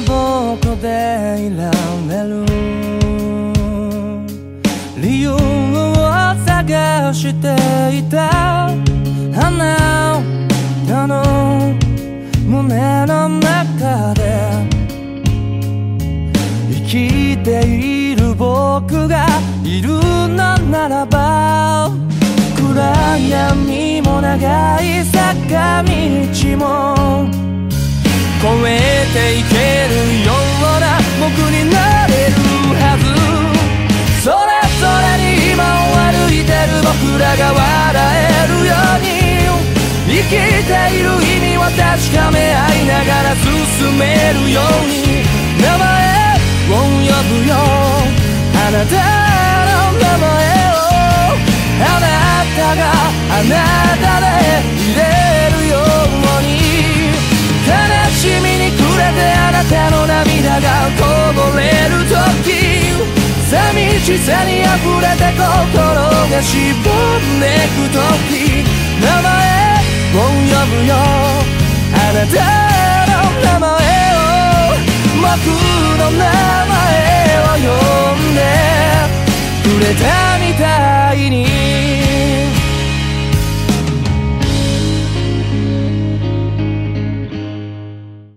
僕でいられる理由を探していた。あなたの胸の中で。生きている僕がいるのならば。暗闇も長い坂道も。越えていけ。らが笑えるように生きている意味を確かめ合いながら進めるように名前を呼ぶよあなたの名前をあなたがあなたでいれるように悲しみに暮れてあなたの涙しさに溢れて心がしぼんでく時名前を呼ぶよあなたの名前を僕の名前を呼んでくれたみたいに